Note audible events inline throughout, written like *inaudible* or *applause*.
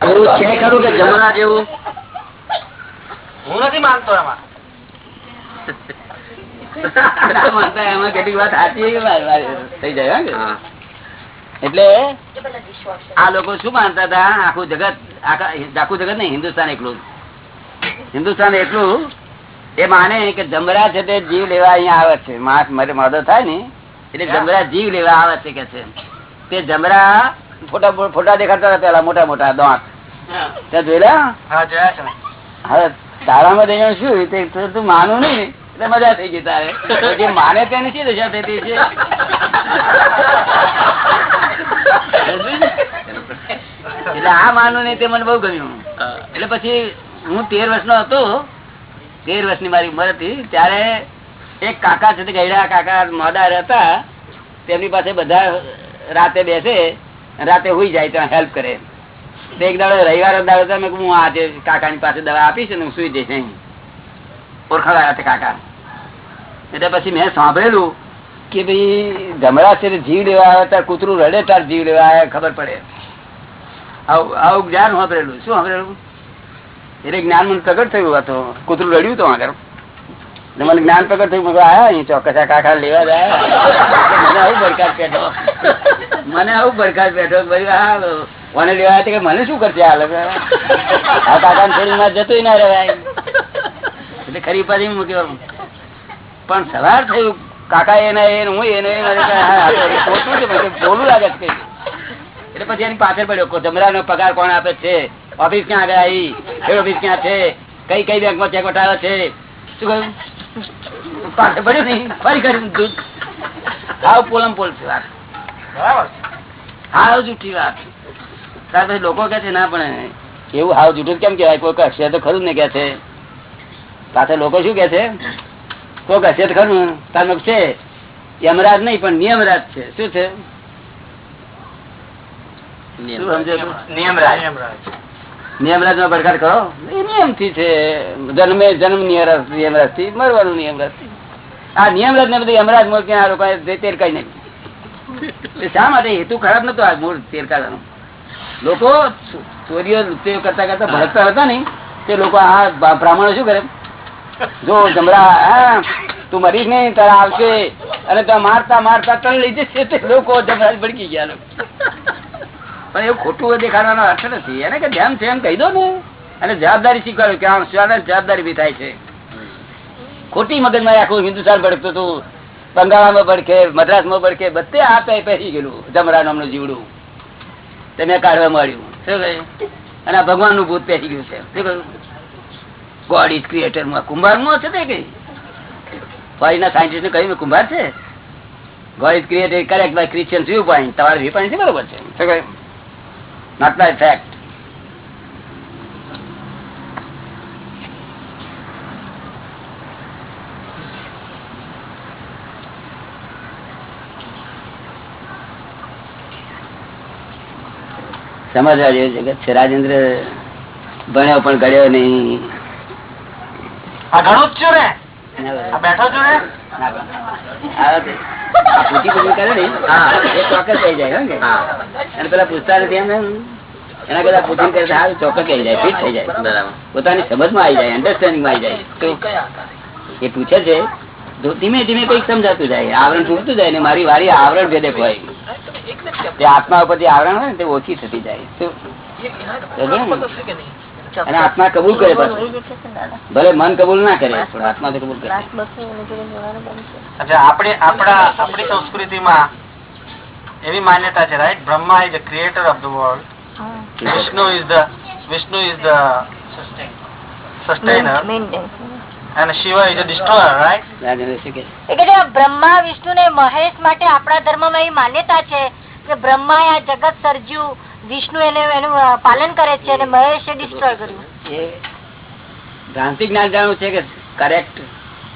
એવું છે ખરું કે જમણા જેવું? હું નથી માનતો એમાં માનતા એમાં કેટલીક વાત સાચી કે વાર- વાર થઈ જાય હે કે? હા. એટલે આ લોકો શું માનતા હતા? આખું જગત આખા આખું જગત નહીં હિન્દુસ્તાન એકલું. હિન્દુસ્તાન એટલું એ માને કે જમરા છે તે જીવ લેવા અહીંયા આવે છે. માસ મારે મદદ થાય ને એટલે જમરા જીવ લેવા આવે છે કે છે. તે જમરા ફોટા ફોટા દેખાડતા હતા પેલા મોટા મોટા દાંત ત્યાં જોયેલા. હવે તારામાં દઈ શું તે તું માનું નહીં એટલે મજા થઈ ગઈ તારે. જે માને તેની શી દશા થતી છે એટલે આ માનું નહીં તે મને બહુ ગમ્યું. એટલે પછી હું તેર વર્ષનો હતો. તેર વર્ષની મારી ઉંમર હતી. ત્યારે એક કાકા છે ગયડા કાકા મોડા હતા તેમની પાસે બધા રાતે બેસે. રાતે હુઈ જાય ત્યાં હેલ્પ કરે. એક દાડો રવિવાર દાડો તમે હું આજે કાકાની પાસે દવા આપીશ ને, હું સુઈ જઈશ અહીં. ઓળખાવા હતા કાકા. એટલે પછી મેં સાંભળેલું કે ભાઈ જમણા છે જીવ લેવા આવે ત્યારે કૂતરું રડે, તાર જીવ લેવા આવે ખબર પડે. આવું જ્ઞાન સાંભળેલું. શું સાંભળેલું? એટલે જ્ઞાન મને પ્રગટ થયું હતું કૂતરું રડ્યું તો આગળ. મને જ્ઞાન પ્રગટ થયું, મેં આયા અહીં ચોક્કસ કાકા લેવા જાય મને આવું ભડકાટ બેઠો મને આવું ભડકાટ બેઠો મને લેવા કે મને શું કરશે આ લોકો આ કાકા થોડી માં જતું ના રહેવાય. એટલે ખરી પાછી મૂક્યો પણ સવાર થયું કાકા એને એ હું એને ખોટું છે. બોલું લાગે છે. એટલે પછી એની પાછળ પડ્યો જમરાનો પગાર કોણ આપે છે? ઓફિસ ક્યાં આગળ આવી? ઓફિસ ક્યાં છે? કઈ કઈ બેંકમાં ચેક વટાવે છે? શું કહ્યું? પાછળ પડ્યો નહીં. ફરી કર્યું દૂધ. આવ પોલમ પોલ છે વાત. બરાબર હાવ જૂઠી વાત. ત્યાર પછી લોકો કે છે ના પણ એવું હાવ જૂઠું કેમ કેવાય કોઈ હશે તો ખરું ને કે છે. પાછળ લોકો શું કે છે? કોઈ હશે તો ખરું. તાર છે? યમરાજ નહીં પણ નિયમરાજ છે. શું છે? નિયમરાજ. નિયમરાજ. નિયમરાજ નો પડકાર કરો? એ નિયમથી છે. જન્મે જન્મ નિયમરાજથી મરવાનું નિયમરાજથી આ નિયમરાજ ને બધું યમરાજ મોર ક્યાં લોકો તેર કઈ નહીં શા માટે? હેતુ ખરાબ નતો આ મૂળ તેર કાઢવાનો લોકો ચોરીઓ લુચ્ચીઓ કરતા કરતા ભડકતા હતા ને તે લોકો આ બ્રાહ્મણ શું કરે? જો જમરા તું મરીશ નહીં, તારા આવશે. અને ત્યાં મારતા મારતા તણ લઈ જશે તે લોકો જમરાજ ભડકી ગયા લોકો. પણ એવું ખોટું દેખાડવાનો અર્થ નથી. એને કે ધ્યાન છે એમ કહી દો ને. અને જવાબદારી શીખવાડ્યું કે આમ સ્વાદન જવાબદારી બી થાય છે. ખોટી મગજમાં આખું હિન્દુસ્તાન ભડકતું હતું. બંગાળામાં ભડકે, મદ્રાસમાં ભડકે, બધે આ પે પહેરી ગયેલું જમરા નામનું જીવડું. તેને કાઢવા મળ્યું શું કહ્યું? અને આ ભગવાનનું ભૂત પહેરી ગયું છે. શું કહ્યું? ગોડ ઇઝ ક્રિએટરમાં કુંભારમાં છે તે કઈ? ફોરીના સાયન્ટિસ્ટ ને કહ્યું કુંભાર છે. God is created correct by Christian viewpoint તમારે વ્યૂ છે બરોબર છે. શું કહ્યું? Not by fact. સમજવા જેવું જગત છે. રાજેન્દ્ર ભણ્યો પણ ગળ્યો નહીં. આ ઘણું ને. બેઠો છું ને? પૂછી પૂછી કરે ને એ ચોક્કસ થઈ જાય. અને પેલા પૂછતા નથી એમ એમ એના કરતા પૂછીને કરે સારું ચોક્કસ થઈ જાય ફિટ થઈ જાય. પોતાની સમજમાં આવી જાય અન્ડરસ્ટેન્ડિંગમાં આવી જાય. એ પૂછે છે ધીમે ધીમે કંઈક સમજાતું જાય આવરણ તૂટતું જાય ને મારી વારી આવરણ ભેદે હોય. તે આત્મા ઉપર આવરણ હોય ને તે ઓછી થતી જાય. શું? અને આત્મા કબૂલ કરે પાછું. ભલે મન કબૂલ ના કરે પણ આત્મા તો કબૂલ કરે. આપણે આપણા આપણી સંસ્કૃતિમાં એવી માન્યતા છે right Brahma is the creator of the world Vishnu is the Vishnu is the sustainer અને Shiva is destroyer right Rajendra શું કહે? એ કે જે બ્રહ્મા વિષ્ણુ ને મહેશ માટે આપણા ધર્મમાં એવી માન્યતા છે કે બ્રહ્મા આ જગત સર્જ્યું વિષ્ણુ એને એનું પાલન કરે છે અને મહેશે ડિસ્ટ્રોય કર્યું. એ ભ્રાંતિ જ્ઞાન જાણવું છે કે કરેક્ટ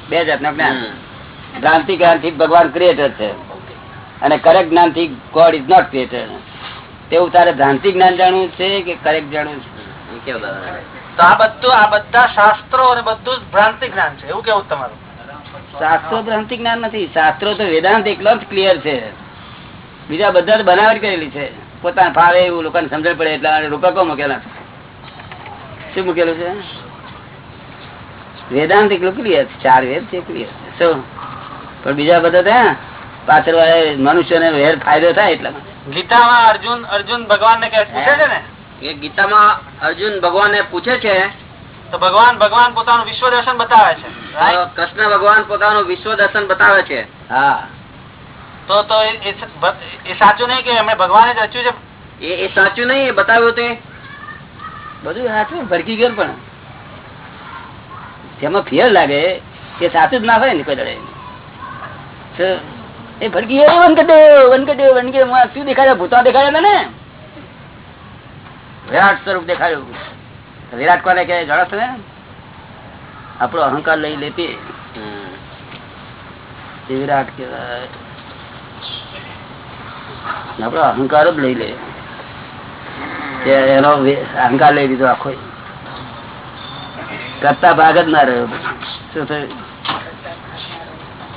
બે જાતના જ્ઞાન. ભ્રાંતિ જ્ઞાનથી ભગવાન ક્રિએટર છે. અને કરેક્ટ જ્ઞાનથી ગોડ ઇઝ નોટ ક્રિએટર તેવું તારે ભ્રાંતિ જ્ઞાન જાણવું છે કે કરેક્ટ જાણવું છે? તો આ બધું આ બધા શાસ્ત્રો અને બધું જ ભ્રાંતિ જ્ઞાન છે. એવું કેવું તમારું? શાસ્ત્રો ભ્રાંતિ જ્ઞાન નથી. શાસ્ત્રો તો વેદાંત એકલો જ ક્લિયર છે. બીજા બધા બનાવટ કરેલી છે. પોતાને ફાવે એવું લોકોને સમજણ પડે એટલે રૂપકો મૂકેલા? શું મૂકેલું છે? વેદાંત એકલું ક્લિયર છે ચાર વેદ છે ક્લિયર શું? પણ બીજા બધા ત્યાં પાછળ મનુષ્યને વેર ફાયદો થાય એટલા ગીતામાં અર્જુન અર્જુન ભગવાન ને પૂછે છે ને? એ ગીતામાં અર્જુન ભગવાન પૂછે છે. તો ભગવાન ભગવાન પોતાનું વિશ્વ દર્શન બતાવે છે. કૃષ્ણ ભગવાન પોતાનું વિશ્વ દર્શન બતાવે છે. હા. તો તો એ- સાચું નહીં કે એમણે ભગવાને જ રચ્યું છે? એ સાચું નહીં, એ બતાવ્યું તે. બધું સાચું ભડકી ગયું પણ. જેમાં ફિયર લાગે, એ સાચું જ ના હોય ને કોઈ દડે. એ ભડકી ગયો વનકટે વનકટે વનકે શું દેખાડ્યા? ભૂતા દેખાડ્યા તને? વિરાટ સ્વરૂપ દેખાડ્યું. વિરાટ કોને કે જણસ ને? આપણો અહંકાર લઈ લેતી. વિરાટ કહેવાય. આપણો અહંકાર જ લઈ લે. એનો અહંકાર લઈ લીધો આખો. કરતા ભાગ જ ના રહ્યો. શું થયું?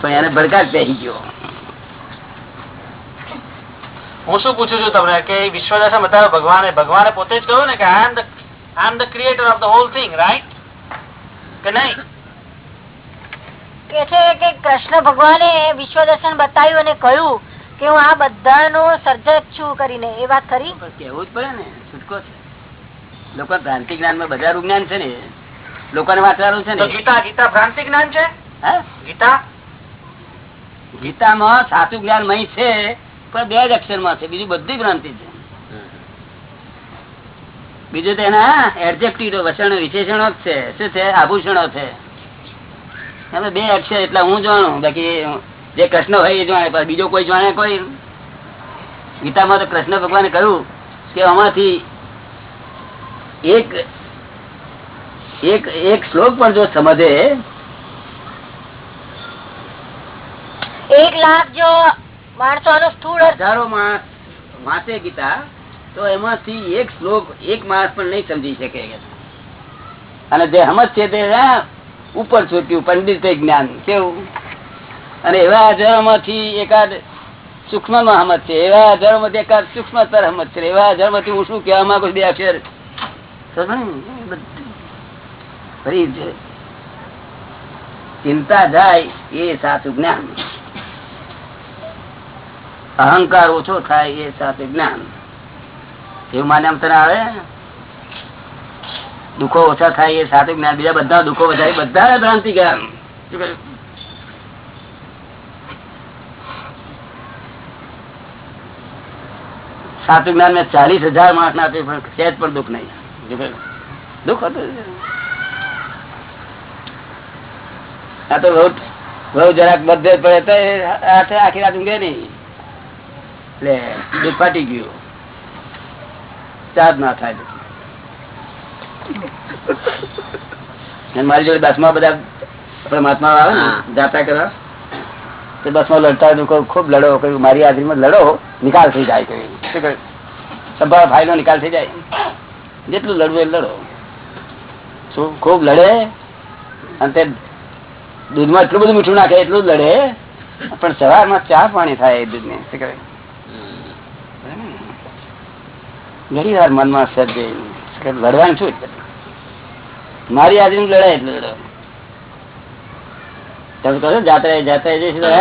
પણ એને ભડકાટ પહેરી ગયો. હું શું પૂછું છું તમને? કે એ વિશ્વ દર્શન બતાવે ભગવાને ભગવાને પોતે જ કહ્યું ને કે I am the I am the creator of the whole thing right કે નહીં? કે છે કે કૃષ્ણ ભગવાને વિશ્વ દર્શન બતાવ્યું અને કહ્યું કે હું આ બધાનો સર્જક છું કરીને. એ વાત ખરી? પણ કેવું જ પડે ને. છૂટકો છે. લોકો ભ્રાંતિ જ્ઞાનમાં બધા જ્ઞાન છે ને. લોકોને વાંચવાનું છે ને. ગીતા ગીતા ભ્રાંતિ જ્ઞાન છે? ગીતા? ગીતામાં સાચું જ્ઞાન મહી છે પણ બે જ અક્ષરમાં છે. બીજું બધી ભ્રાંતિ છે. બીજું તો એના એડજેક્ટિવ વસણ વિશેષણો જ છે. શું છે? આભૂષણો છે. એમાં બે અક્ષર એટલે હું જાણું. બાકી જે કૃષ્ણ હોય એ જાણે બીજો કોઈ જાણે કોઈ? ગીતામાં તો કૃષ્ણ ભગવાને કહ્યું કે આમાંથી એક એક એક શ્લોક પણ જો સમજે એક લાખ જો માણસો સ્થૂળ હજારો માણસ વાંચે ગીતા તો એમાંથી એક શ્લોક એક માણસ પણ નહીં સમજી શકે. અને જે સમજ છે તે ઉપર છૂટ્યું પંડિત જ્ઞાન. કેવું? અને એવા હજારોમાંથી એકાદ સૂક્ષ્મમાં છે, એવા હજારોમાંથી એકાદ સૂક્ષ્મતર સમજ છે, એવા હજારોમાંથી હું શું કહેવા માંગુ બે અક્ષર. ચિંતા જાય એ સાચું જ્ઞાન. અહંકાર ઓછો થાય એ સાચું જ્ઞાન. એવું માને આમ તને આવે? દુઃખો ઓછા થાય એ સાથે જ્ઞાન. બીજા બધા દુઃખો વધારે બધા ભ્રાંતિ ગયા શું સાચું જ્ઞાન મેં ચાલીસ હજાર માણસ ના આપ્યું પણ સહેજ પણ દુઃખ નહીં શું કહ્યું? દુઃખ હતું આ તો બહુ બહુ જરાક બધે પડે તો એ હાથે આખી રાત ઊંઘે નહીં એટલે દૂધ ફાટી ગયું ચાર્જ ના થાય અને મારી જોડે બસમાં બધા આપણા મહાત્મા આવે ને હા. જાત્રા કરવા તો બસમાં લડતા હોય ખૂબ લડો કહ્યું મારી હાજરીમાં લડો, નિકાલ થઈ જાય કહ્યું શું ફાઇલ નો નિકાલ થઈ જાય. જેટલું લડવું એ લડો. શું ખૂબ લડે? અને તે દૂધમાં એટલું બધું મીઠું નાખે એટલું લડે. પણ સવારમાં ચા પાણી થાય એ દૂધને. શું કહે? ઘણી વાર મનમાં સર્જે લડવાનું શું છે? મારી હાજરી લડાય એટલે લડો. તમે કહો જાત્રા જાત્રા જઈશું તો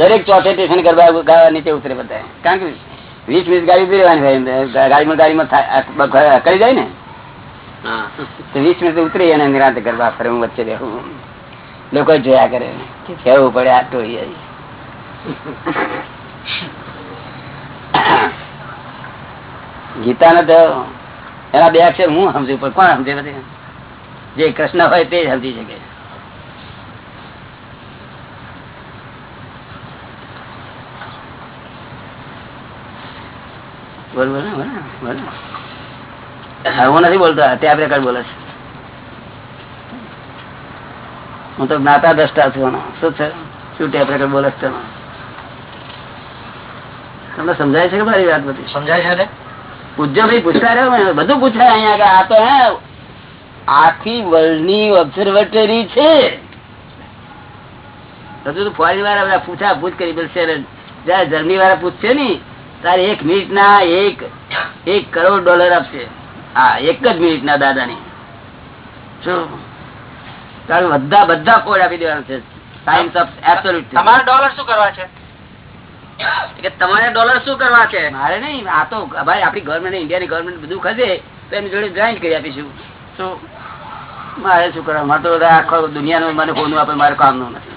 દરેક ચોથે સ્ટેશન ગરબા ગાવા નીચે ઉતરે બધા. કારણ કે વીસ વીસ ગાડી ઉતરી રહેવાની ગાડીમાં ગાડીમાં કરી જાય ને? તો વીસ મિનિટ ઉતરી અને નિરાંત ગરબા ફરે હું વચ્ચે બેહું. લોકો જોયા કરે. કેવું પડે આ ટોળી ગીતા ને તો એના બે અક્ષર હું સમજુ પણ કોણ સમજે નથી જે કૃષ્ણ હોય તે જ સમજી શકે બોલ બોલ ને, બોલ ને, બોલ ને. હા, નથી બોલતો ત્યાં આપણે બોલે છે. હું તો જ્ઞાતા દ્રષ્ટા છું. શું છે? શું ટેપ રેકર્ડ બોલે છે તમને સમજાય છે કે મારી વાત બધી? સમજાય છે પૂજ્ય ભાઈ પૂછતા રહ્યો બધું પૂછાય અહીંયા કે આ તો હે આખી વર્લ્ડની ઓબ્ઝર્વેટરી છે. હજુ તો ફોરી વાળા પૂછા પૂછ કરી બોલશે જયારે જર્મની વાળા પૂછશે ને તારે એક મિનિટ ના એક એક કરોડ ડોલર આપશે. હા એક જ મિનિટ ના દાદાની. શું તારું બધા બધા કોડ આપી દેવાના છે. સાયન્સ ઓફ એબ્સોલ્યુટ તમારે ડોલર શું કરવા છે? કે તમારે ડોલર શું કરવા છે? મારે નહીં આ તો ભાઈ આપણી ગવર્મેન્ટ ઇન્ડિયાની ગવર્મેન્ટ બધું ખસે તો એની જોડે જોઈન્ટ કરી આપીશું. શું મારે શું કરવા? મારે તો બધા આખો દુનિયાનું મને કોનું આપે મારે કામનું નથી.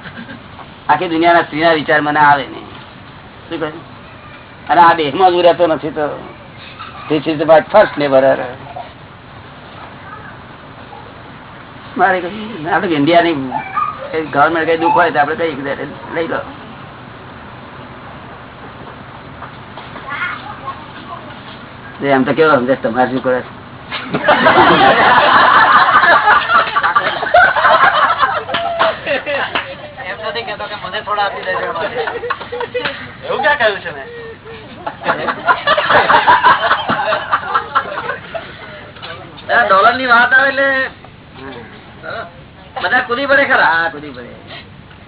આખી દુનિયાના સ્ત્રીના વિચાર મને આવે નહીં. શું કહ્યું? અને આ દેશમાં જ રહેતો નથી તો ફર્સ્ટ નેબર મારે આપણે ઇન્ડિયાની ગવર્મેન્ટ કઈ દુઃખ હોય તો આપણે કઈ લઈ લો. એમ તો કેવો સમજે તમારે શું કરે મને થોડા આપી દેજો. એવું ક્યાં કહ્યું છે મેં? ડોલરની વાત આવે એટલે બધા કુદી પડે ખરા? હા કુદી પડે.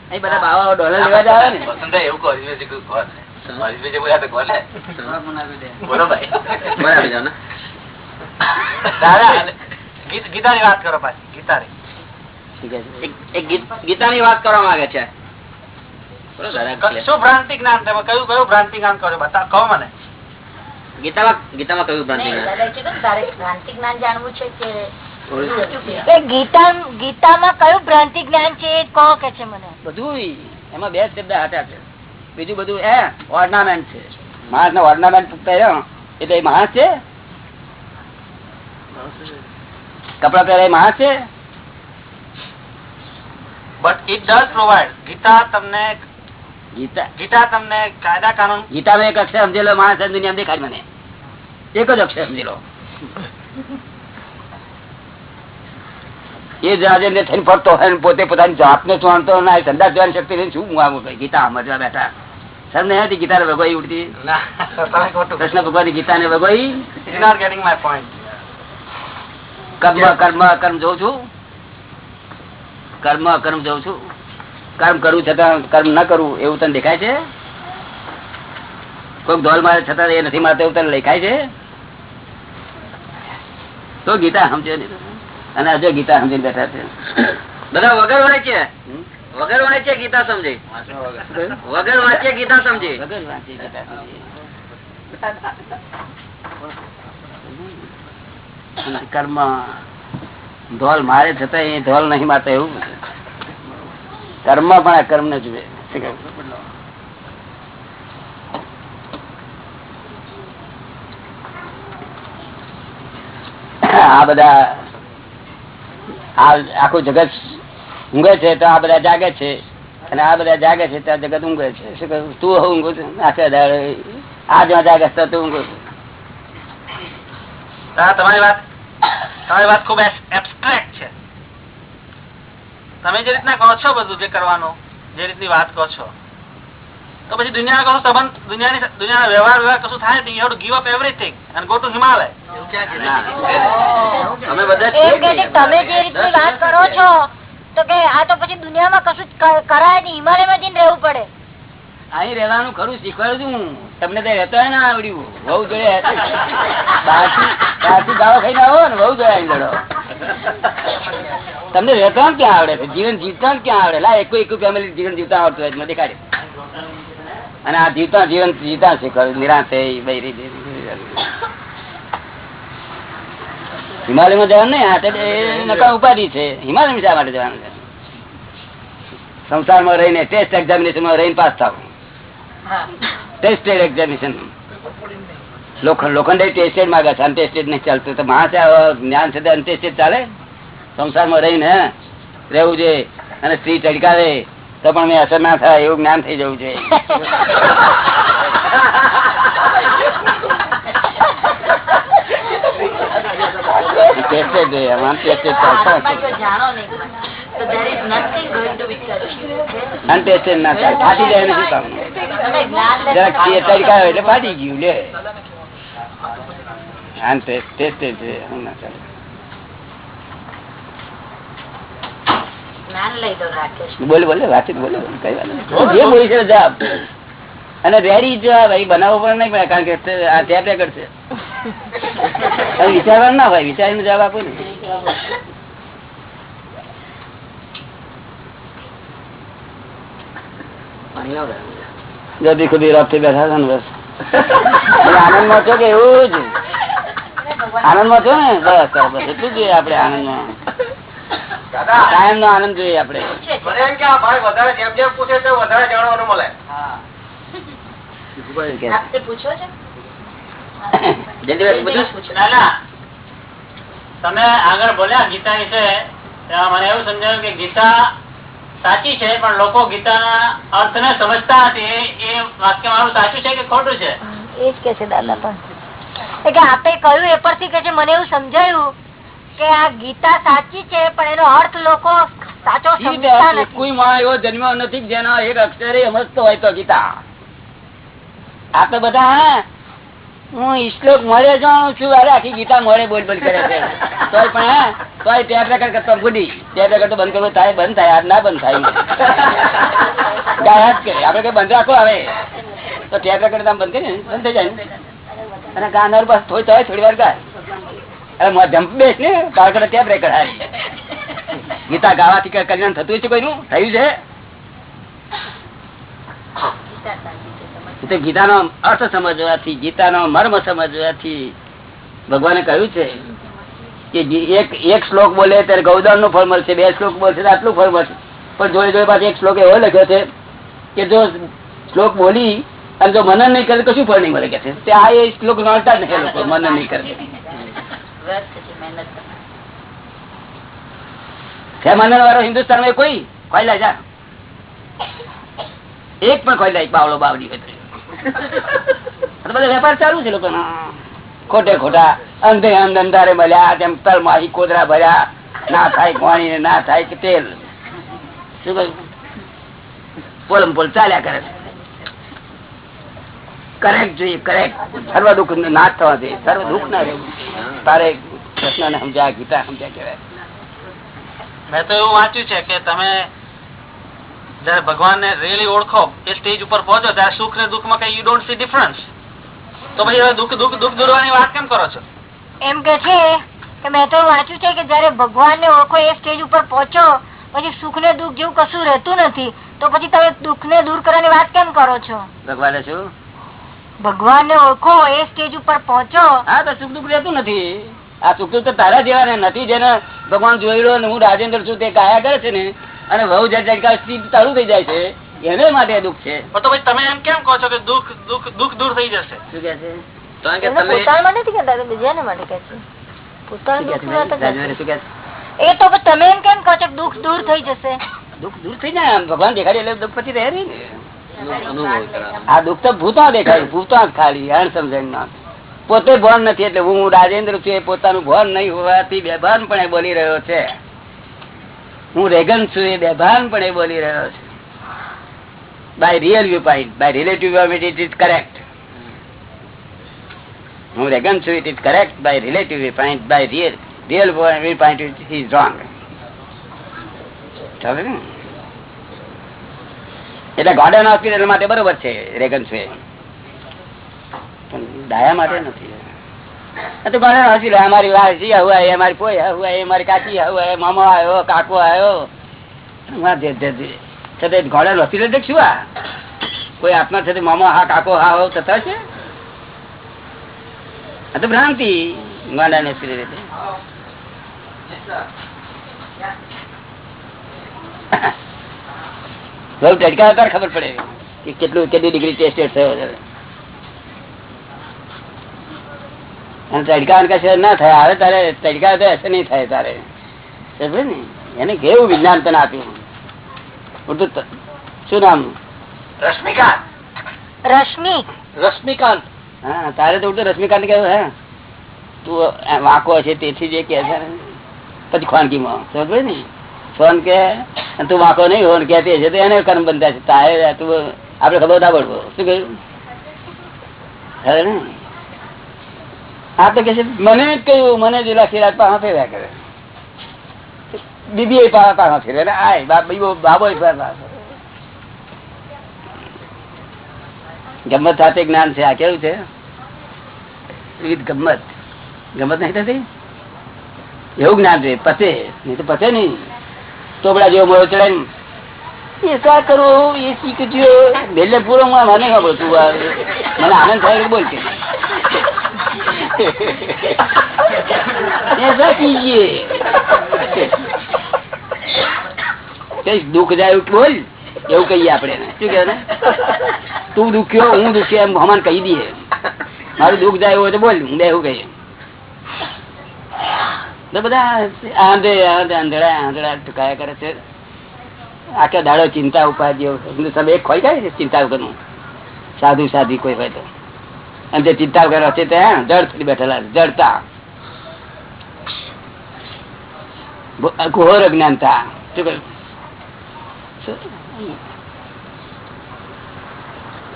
અહીં બધા બાવા ડોલર લેવા જ આવે ને. બોલો ભાઈ. બરાબર જાઓ ને. દાદા ગીત ગીતાની વાત કરો પાછી. ગીતાની. ઠીક છે. એક- એક ગીત- ગીતાની વાત કરવા માંગે છે. શું ભ્રાંતિ જ્ઞાન તમે કયું કયું ભ્રાંતિ જ્ઞાન કરો? બતા કહો મને. ગીતામાં ગીતામાં કયું ભ્રાંતિ જ્ઞાન? એ ગીતા ગીતામાં કયું ભ્રાંતિ જ્ઞાન છે એ કહો કે છે મને. બધું એમાં બે શબ્દ હાથા છે બીજું બધું એ ઓર્નામેન્ટ છે. માણસ ને ઓર્નામેન્ટ પૂછતા એટલે એ માણસ છે? કપડા પહેરે એ માણસ છે? But it does provide Gita તમને ગીતા. તમને કાયદા કાનૂન? ગીતા એક અક્ષર સમજેલો માણસ દુનિયા દેખાય મને. એક જ અક્ષર સમજેલો એ જ રાજેન્દ્ર થઈને ફરતો હોય પોતે પોતાની જાતને જાણતો ના સંદાસ જવાની શક્તિ નહીં શું હું ગીતા સમજવા બેઠા. સર ને હતી ગીતા ભગવાઈ ઉડતી. કૃષ્ણ ભગવાનની ગીતા ને પોઈન્ટ કર્મ કર્મ કર્મ જોઉં છું. કર્મ અકર્મ જોઉં છું. કર્મ કરવું છતાં કર્મ ન કરવું, એવું તને દેખાય છે? કોઈક ધોલ મારે છતાં એ નથી મારતો, એવું તને દેખાય છે? તો ગીતા સમજે અને હજુ ગીતા સમજીને બેઠા છે. બધા વગર વાંચે વગર વાંચે ગીતા ગીતા સમજે? વગર વાંચી ગીતા સમજી. કર્મ ધોલ મારે છતાં એ ધોલ નહીં મારતો, એવું કર્મ પણ અકર્મ કર્મ ને જુએ આ બધા આખું જગત ઊંઘે છે તો આ બધા જાગે છે અને આ બધા જાગે છે ત્યાં જગત ઊંઘે છે. શું કહ્યું તું ઊંઘું છું? આખે આ જ્યાં જાગે છે તું ઊંઘું છું. તમારી વાત તમારી વાત ખૂબ એબસ્ટ્રેક્ટ છે. તમે જે રીતના કહો છો બધું જે કરવાનું જે રીતની વાત કહો છો. તો પછી દુનિયાનો કશું સંબંધ દુનિયાની દુનિયાનો વ્યવહાર વ્યવહાર કશું થાય નહીં. You to give up everything and go to Himalaya ના. અમે બધા તમે જે રીતની વાત કરો છો. તો કે આ તો પછી દુનિયામાં કશું કરાય નહીં. હિમાલયમાં જઈને રહેવું પડે. અહીં રહેવાનું ખરું, શીખવાડું છું. તમને તો રહેતો ના આવડ્યું. બહુ જોડે ગાળો ખાઈને આવો ને બહુ જોડે અહીં તમને રહેતો ક્યાં આવડે? જીવન જીવતા ક્યાં આવડે? લા એક એક ફેમિલી જીવન જીવતા આવડતું હોય મને દેખાડે. અને આ જીવતા જીવન જીવતા શીખવાડું બૈરી હિમાલયમાં જવાનું નહીં, આ નકા ઉપાધિ છે. હિમાલયમાં શા માટે જવાનું છે? સંસારમાં રહીને ટેસ્ટ એક્ઝામિનેશનમાં રહીને પાસ થાવ. ટેસ્ટેડ એક્ઝામિશન લોખંડ લોખંડ ટેસ્ટેડ માંગે છે. અનટેસ્ટેડ નહીં ચાલતું. તો માણસે જ્ઞાન છે અનટેસ્ટેડ ચાલે? સંસારમાં રહીને રહેવું જોઈએ અને સ્ત્રી ચડકાવે. તો પણ મેં અસર ના થાય. એવું જ્ઞાન થઈ જવું જોઈએ. ટેસ્ટેડ નથી. અનટેસ્ટેડ ના થાય. ફાટી જાય નથી કામ એટલે પાડી ગયું લે. પણ નહીં. પડે કારણ કે આ ત્યાં *laughs* ત્યાં વિચારવાનું ના હોય વિચારીને જવાબ આપો ને. પાણી આવે જલ્દી ખુદી રાત બેઠા છે ને બસ. આનંદમાં છો કે એવું જ? આનંદમાં છો ને? બસ બસ એટલું જોઈએ આપડે આનંદમાં કાયમ નો આનંદ જોઈએ આપડે તેમ આગળ બોલ્યા ગીતા વિશે મને એવું સમજાયું કે ગીતા સાચી છે પણ લોકો ગીતાના અર્થને સમજતા નથી. એ- વાક્ય મારું સાચું છે કે ખોટું છે? એ જ કે છે દાદા પણ. એટલે આપે કહ્યું એ પરથી કે છે મને એવું સમજાયું કે આ ગીતા સાચી છે પણ એનો અર્થ લોકો સાચો સમજતા નથી. કોઈ માણસ એવો જન્મ્યો નથી જેના એક અક્ષરે સમજતો હોય તો ગીતા. આ તો બધા હા, હું શ્લોક મળે જાણું છું અરે આખી ગીતા મળે બોલ બોલ કરે છે. તોય પણ હા તોય ટેપ રેકર્ડ કરતો ભૂલી ટેપ પ્રકાર તો બંધ કરવું થાય બંધ થાય આજ ના બંધ થાય. ગાયા કરે આપડે કઈ બંધ રાખો હવે. તો ટેપ પ્રકાર તમે બંધ કરીએ બંધ થઈ જાય અને ગાનાર બસ થોડી તો થોડી વાર ગાય. અરે મોં જમ્પ બેસ ને તાર કરે ટેપ રેકર્ડ હારી ગીતા ગાવાથી કલ્યાણ થતું છે કોઈનું? થયું છે? તો ગીતાનો અર્થ સમજવાથી, ગીતાનો મર્મ સમજવાથી ભગવાને કહ્યું છે કે એક એક શ્લોક બોલે ત્યારે ગૌદાનનું ફળ મળશે, બે શ્લોક બોલશે આટલું ફળ મળશે. પણ જોડે જોડે પાછો એક શ્લોક એવો લખ્યો છે કે જો શ્લોક બોલી અને જો મનન નહીં કરે તો શું ફળ નહીં મળે કે છે? તે આ એ શ્લોક નડતા જ એ લોકો, મનન નહીં કરે. છે મનન વાળો હિન્દુસ્તાનમાં કોઈ ખોયલા જા. એક પણ ખોયલા બાવળો બાવડી હોય *laughs* બધા વેપાર ચાલુ છે લોકો ખોટે ખોટા અંધે અંધ અંધારે મળ્યા તેમ તલ માહી કોદરા ભર્યા. ના થાય પાણી ના થાય કે તેલ. શું કહ્યું? પોલમ પોલ ચાલ્યા કરે કરેક્ટ જોઈએ કરેક્ટ સર્વ દુઃખ ને થવા જોઈએ સર્વ દુઃખ ના રહેવું તારે કૃષ્ણ ને સમજ્યા ગીતા સમજ્યા કહેવાય. મેં તો એવું વાંચ્યું છે કે તમે જયારે ભગવાન ને રિયલી ઓળખો એ સ્ટેજ ઉપર પહોંચો ત્યારે સુખ ને દુઃખમાં કઈ યુ ડોન્ટ સી ડિફરન્સ તો પછી હવે દુઃખ દુઃખ દુઃખ દૂરવાની વાત કેમ કરો છો? એમ કે છે કે મેં તો વાંચ્યું છે કે જયારે ભગવાન ને ઓળખો એ સ્ટેજ ઉપર પહોંચો પછી સુખ ને દુઃખ જેવું કશું રહેતું નથી તો પછી તમે દુઃખ ને દૂર કરવાની વાત કેમ કરો છો? ભગવાને શું? ભગવાન ને ઓળખો એ સ્ટેજ ઉપર પહોંચો. હા તો સુખ દુઃખ રહેતું નથી. આ સુખ દુઃખ તો તારા જેવા નથી જેને ભગવાન જોઈ રહ્યો હું રાજેન્દ્ર છું તે કાયા કરે છે ને? અને વહુ જડકા તારું થઈ જાય છે. એને માટે દુઃખ છે. તો ભાઈ તમે એમ કેમ કહો છો કે દુઃખ દુઃખ દુઃખ દૂર થઈ જશે? શું કે છે? તો કે તમે પોતાના માટે નથી કહેતા બીજાને માટે કહે છે. પોતાના શું કે દુઃખની છે? વાત જ રાજવીરે નથી. શું કે છે? એ તો તમે એમ કેમ કહો છો દુઃખ દૂર થઈ જશે? દુઃખ દૂર થઈ જાય ભગવાન દેખાડી એટલે દુઃખ પછી રહે ને. આ દુઃખ તો ભૂતા દેખાય ભૂતા જ ખાલી અણ સમજાય ના પોતે ભણ નથી એટલે હું રાજેન્દ્ર છું એ પોતાનું ભણ નહીં હોવાથી બેભાન પણ એ બોલી રહ્યો છે. હું રેગન છું, એ બેભાન પણ એ બોલી રહ્યો છું. By real viewpoint by relative it is correct હું રેગન છું it is correct by relative viewpoint by real real viewpoint it is wrong એટલે ગાર્ડન હોસ્પિટલ માટે બરોબર છે, રેગન છે પણ ડાયા માટે નથી. હસી અમારી વાસી આવું આવી અમારી કોઈ આવું આવી અમારી કાકી આવું આવી મામો આવ્યો કાકો આવ્યો ઘોડા લસી લેજે શું આ? કોઈ આત્મા થતી મામો હા, કાકો હા હો થતા છે તો ભ્રાંતિ. ગાંડા *laughs* ને સ્ત્રી રીતે બઉ ટચકા ખબર પડે કે કેટલું, કેટલી ડિગ્રી ટેસ્ટેડ થયો અને તડકા કશે ના થાય હવે તારે તડકા તો હશે નહીં થાય તારે. સમજે ને? એને કેવું વિજ્ઞાન તને આપ્યું ઉલટું શું નામ? રશ્મિકાંત. રશ્મિ રશ્મિકાંત. હા તારે તો ઉલટું રશ્મિકાંત કેવું હે તું વાંકો છે તેથી જે કે છે ને, પછી ખાનગીમાં સમજે ને? ફોન કે તું વાંકો નહીં કે કહેતી છે તો એને કર્મ બંધા છે. તારે તું આપડે ખબર ના પડવો. શું કહ્યું? ખબર ને? હા તો કે મને જ કહ્યું, મને જ ખીરાત પાહા ફેર્યા કરે. પાહા પાહા ફેરે બીબો ગમત સાથે જ્ઞાન છે. આ કેવું છે? વિવિધ ગમત ગમત નહીં થતી? એવું જ્ઞાન છે. પતે નહીં તો પતે નહીં. ચોપડા જેવો મોડો ચડાય એ શા કરું? એ શીખજો. બેલે પૂરો મને ખબર તું મને આનંદ થાય બોલ કે ऐसा कीजिए કઈ દુઃખ જાય એવું બોલ એવું કહીએ આપણે એને. શું કહેવાય ને? તું દુખ્યો હું દુખ્યો એમ હમાન કહી દઈએ મારું દુઃખ જાય એવું હોય તો બોલ હું બે એવું કહીએ તો બધા આંધે આંધે આંધળા આંધળા ટકાયા કરે છે આખો દાડો ચિંતા ઉપાધિઓ સબ એક ખોઈ જાય છે ચિંતા વગરનું સાધુ સાધી કોઈ હોય તો અને જે ચિંતા વગર હશે ત્યાં જડ થઈ બેઠેલા જડતા ઘોર અજ્ઞાનતા?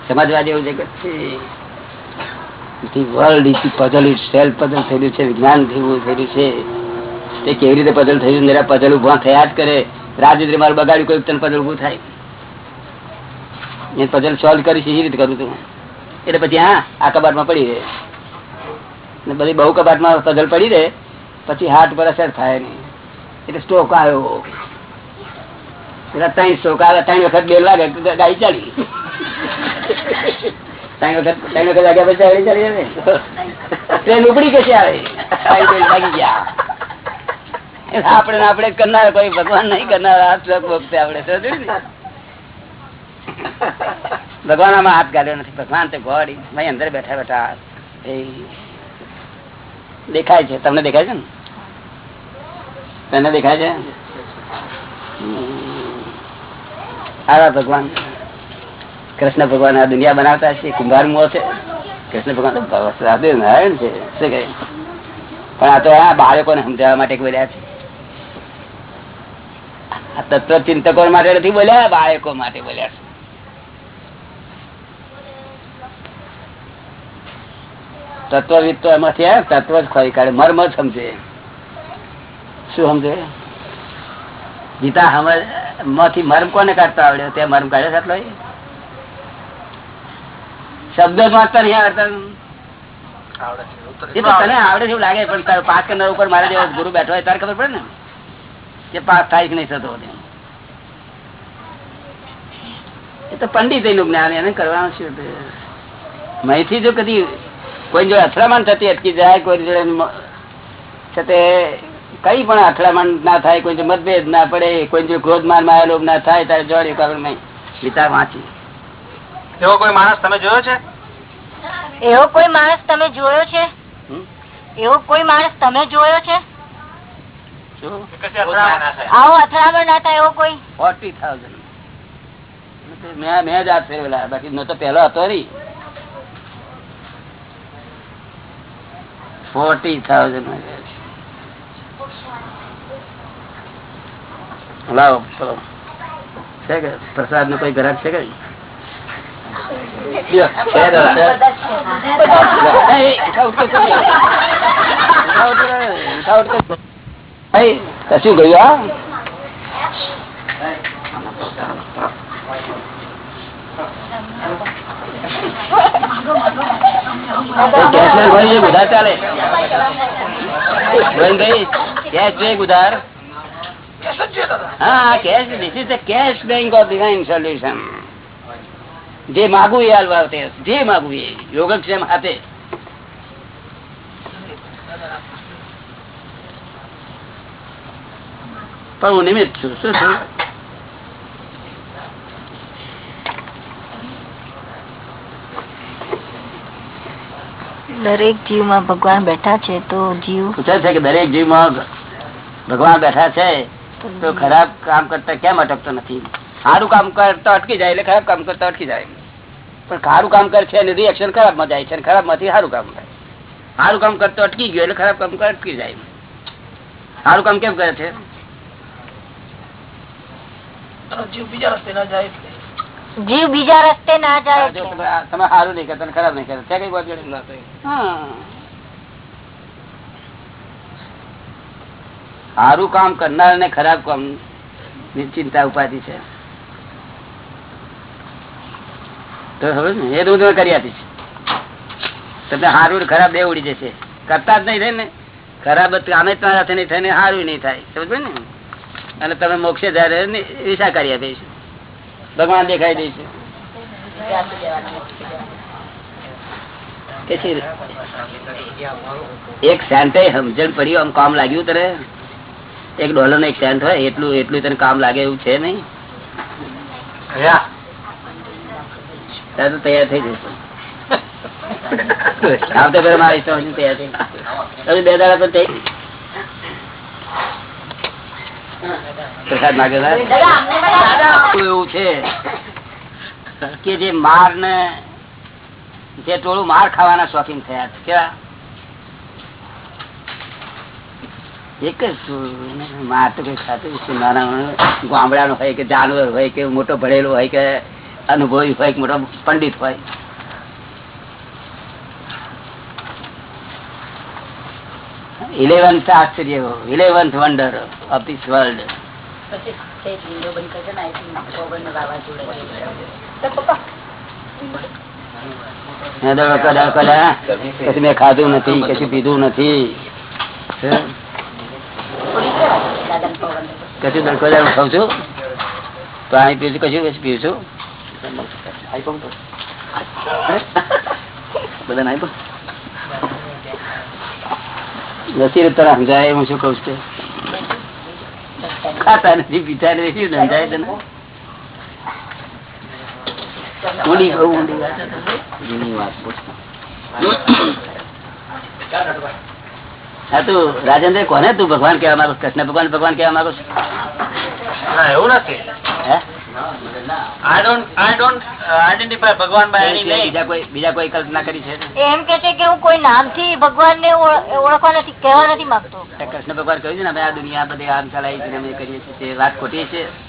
સમાજવાદી એવું છે કે the puzzle itself, puzzle થયેલું છે, વિજ્ઞાન જેવું થયેલું છે. તે કેવી રીતે પઝલ થયું મેરા પઝલ ઊભા થયા જ કરે. રાજેન્દ્ર મારું બગાડ્યું, કોઈ તને પઝલ ઉભું થાય. એ પઝલ સોલ્વ કરીશ એ રીતે કરું તું એટલે પછી હા, આ કબાટમાં પડી રહે. ને બધી બહુ કબાટમાં પઝલ પડી રહે, પછી હાથ પર અસર થાય નહીં. એટલે સ્ટોક આવ્યો. પેલા ત્રણ સ્ટોક આવે ત્રણ વખત બે લાગે ગાડી ચાલી. ત્રણ વખત ત્રણ વખત વાગ્યા પછી ગાડી ચાલી જાય આવે? ગયા. આપણે આપણે કરનાર કોઈ ભગવાન નહીં, કરનાર આ શ્લોક ભક્તિ આપણે ને? ભગવાન હાથ ગાલ્યો નથી. ભગવાન તો ગોડ ભાઈ, અંદર બેઠા બેઠા દેખાય છે. તમને દેખાય છે ને? તને દેખાય છે? આવા ભગવાન. કૃષ્ણ ભગવાન આ દુનિયા બનાવતા છે કુંભાર મો છે કૃષ્ણ ભગવાન રાધે નારાયણ છે. શું કહે? પણ આ તો આ બાળકોને સમજાવવા માટે બોલ્યા છે. આ તત્વ ચિંતકો માટે નથી બોલ્યા બાળકો માટે બોલ્યા છે. તત્વવિદ તો એમાંથી તત્વ જ ખોઈ કાઢે? મર્મ જ સમજે. શું સમજે? ગીતા સમજમાંથી મર્મ કોને કાઢતા આવડ્યો તે મર્મ કાઢે છે આટલો શબ્દ જ વાંચતા નહીં આવડતા. આવડે છે. એ તો તને આવડે એવું લાગે પણ તારો પાંચ કરનાર ઉપર મારા જેવો ગુરુ બેઠો હોય તારે ખબર પડે ને? કે પાસ થાય કે નહીં થતો. એ તો પંડિત એનું જ્ઞાન એને કરવાનું શું અહીંથી જો કદી કોઈ જોડે અથડામણ થતી અટકી જાય કોઈ જોડે મ- તે કઈ પણ અથડામણ ના થાય કોઈ મતભેદ ના પડે કોઈ જોડે ક્રોધ માન માયેલો ના થાય તારે જોડે કારણ નહીં. ગીતા વાંચી. એવો કોઈ માણસ તમે જોયો છે? એવો કોઈ માણસ તમે જોયો છે? હમ? એવો કોઈ માણસ તમે જોયો છે? આવો અથડામણ ના થાય એવો કોઈ? ફોર્ટી થાઉઝન્ડ મેં મેં જ આ ફેરવેલા બાકી નો તો પેલો હતો નહીં. ફોર્ટી થાઉઝન્ડ લાવો છે કે પ્રસાદ નો કોઈ ગ્રાહક છે કે શું કહ્યું. એ, ભાઈ ઉઠાવ, ઉઠાવ. ઉઠાવ, ઉઠાવ, ઉઠાવ. એ, કશું ગયું હા કેશલેસ ભરી છે ઉધાર ચાલે ભાઈ કેશ જોઈએ ઉધાર હા cash this is cash bank of divine solution જે માગવું એ હાલવા જે માગવું એ યોગક્ષેમ હાથે પણ હું નિમિત્ત છું શું છું? દરેક જીવમાં ભગવાન બેઠા છે તો જીવ પૂછે છે કે દરેક જીવમાં ભગવાન બેઠા છે તો ખરાબ કામ કરતા કેમ અટકતો નથી? સારું કામ કરતા અટકી જાય એટલે ખરાબ કામ કરતા અટકી જાય. પણ સારું કામ કરે છે રિએક્શન ખરાબમાં જાય છે અને ખરાબમાંથી સારું કામ થાય. સારું કામ કરતો અટકી ગયો એટલે ખરાબ કામ અટકી જાય. સારું કામ કેમ કરે છે? બીજા રસ્તે ના જાય. જીવ બીજા રસ્તે ના જાય તમે તમે સારું નહીં કરતા ખરાબ નહીં કરતા. કઈ વાત? સારું કામ કરનાર ને ખરાબ કામની ચિંતા ઉપાધિ છે. તો હવે ને એ તો હું તમે કરી આપીશ. તમને સારું ખરાબ બે ઉડી જશે. કરતા જ નહીં થાય ને. ખરાબ કામે જ તમારા સાથે નહીં થાય ને સારું નહીં થાય. સમજ ને? અને તમે મોક્ષે જયારે વિશા કરી આપીશ? ભગવાન દેખાઈ દે છે. એક સેન્ટ સમજણ પડ્યું આમ કામ લાગ્યું તને? એક ડોલર નો એક સેન્ટ હોય એટલું એટલું તને કામ લાગે એવું છે નહીં? તૈયાર થઈ જશે આવતા પેલા મારી તૈયાર થઈ બે દાડા તૈ- પ્રસાદ માગે? એવું છે કે જે માર ને જે ટોળું માર ખાવાના શોખીન થયા છે કેવા એક જ માર તો કઈ ખાતું. નાના ગામડાનો હોય કે જાનવર હોય કે મોટો ભણેલો હોય કે અનુભવી હોય કે મોટો પંડિત હોય ઇલેવન્થ આશ્ચર્ય. Eleventh wonder of this world મેં ખાધું નથી કશું પીધું નથી. હે? કશું દડકો દાડો ખાઉં છું? પાણી પીવું કશું કશું પીવું છું? બધા નાઈ નથી તને સમજાય હું શું કઉ છું ખાતા નથી પીતા સમજાય તને ઊંડી. હા, તું રાજેન્દ્ર કોને તું ભગવાન કેવા માંગો? કૃષ્ણ ભગવાન ભગવાન કેવા માંગો? એવું નથી બીજા કોઈ કલ્પના કરી છે? એમ કે છે કે હું કોઈ નામથી ભગવાન ને ઓળખવા નથી કહેવા નથી માંગતો. કૃષ્ણ ભગવાન કહ્યું છે ને અમે આ દુનિયા બધી આમ ચલાવી છે અમે કરીએ છીએ. તે વાત ખોટી છે.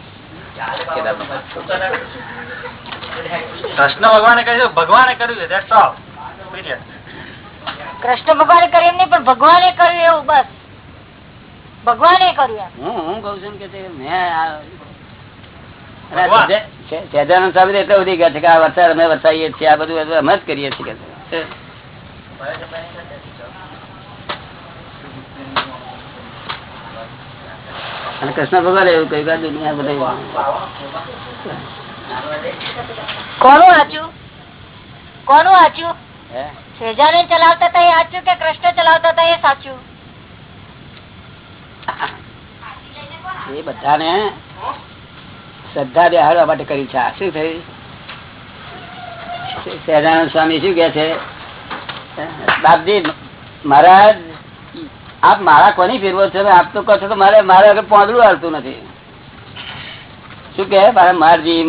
કૃષ્ણ ભગવાને કહ્યું ભગવાને કર્યું છે. કૃષ્ણ ભગવાને કર્યું નહીં પણ ભગવાને કર્યું એવું બસ. ભગવાને કર્યું હું હું કઉ છું કે મેં આ- ભગવાન. અને સહજ- સહજાનંદ સાહેબ એટલે વધી ગયા છે કે આ વરસાદ અમે વરસાઈએ છીએ આ બધું અમે જ કરીએ છીએ અને કૃષ્ણ ભગવાન એવું કહ્યું કે દુનિયા બધા કોનું આચું કોનું આચું હે? સેજાને ચલાવતા હતા એ સાચું કે કૃષ્ણ ચલાવતા હતા એ સાચું? એ બધાને શ્રદ્ધા બેહાડવા માટે કર્યું છે. શું થયું? સહેજાનંદ સ્વામી શું કે છે? બાપજી, મહારાજ, આપ મારા કોની ફેરવો છો? આપ તો કહો છો તો મારે મારે આગળ પોંદડું હાલતું નથી. શું કે મારે મારજી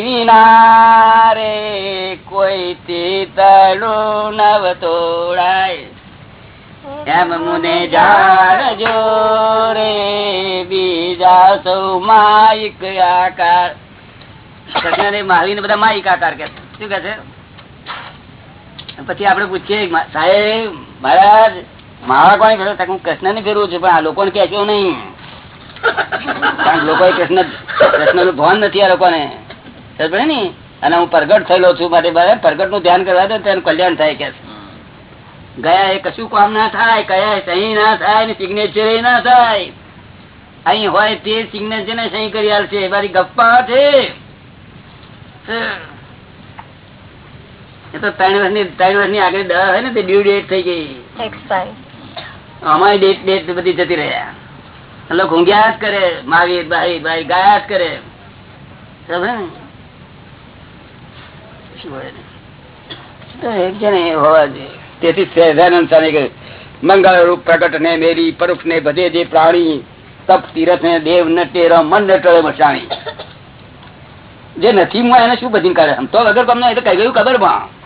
વિના રે કોઈ તીતડું નવ તોડાય. એમ મુને જાણજો રે બીજા સૌ માઇક આકાર. કૃષ્ણ ને મહાવીર ને બધા માઇક આકાર કે શું કે છે? પછી આપડે પૂછીએ સાહેબ, મહારાજ મારા કોને ફેરવો હું કૃષ્ણ ને ફેરવું છું, પણ આ લોકોને કહેશો નહીં. કારણ લોકો કૃષ્ણ કૃષ્ણનું ભાન નથી આ લોકોને. સમજ ને? અને હું પ્રગટ થયેલો છું માટે પ્રગટનું ધ્યાન કરવા દો તેનું કલ્યાણ થાય કે છે. ગયા એ કશું કામ ના થાય કયા સહી ના થાય ને સિગ્નેચર ના થાય. અહીં હોય તે સિગ્નેચર ને સહી કરી આલશે મારી ગપ્પા છે. એ તો ત્રણ વર્ષની ત્રણ વર્ષની આગળ દર હોય ને તે ડ્યુ ડેટ થઈ ગઈ. અમારી ડેટ ડેટ બધી જતી રહ્યા. એટલે ઘૂંઘ્યા જ કરે માવી ભાઈ ભાઈ ગાયા જ કરે? શું હોય ને? એક જણ એ હોવા જોઈએ. તેથી સહેજાનંદ સ્વામી કહ્યું મંગળ રૂપ પ્રગટ ને મેરી પરોક્ષ ને બધે જે પ્રાણી, તપ તીરથ ને દેવ ન ટેર મન ન ટળે મસાણી. જે નથી હું એને શું બધી કરે? તો વગર તમને એ તો કઈ ગયું ખબરમાં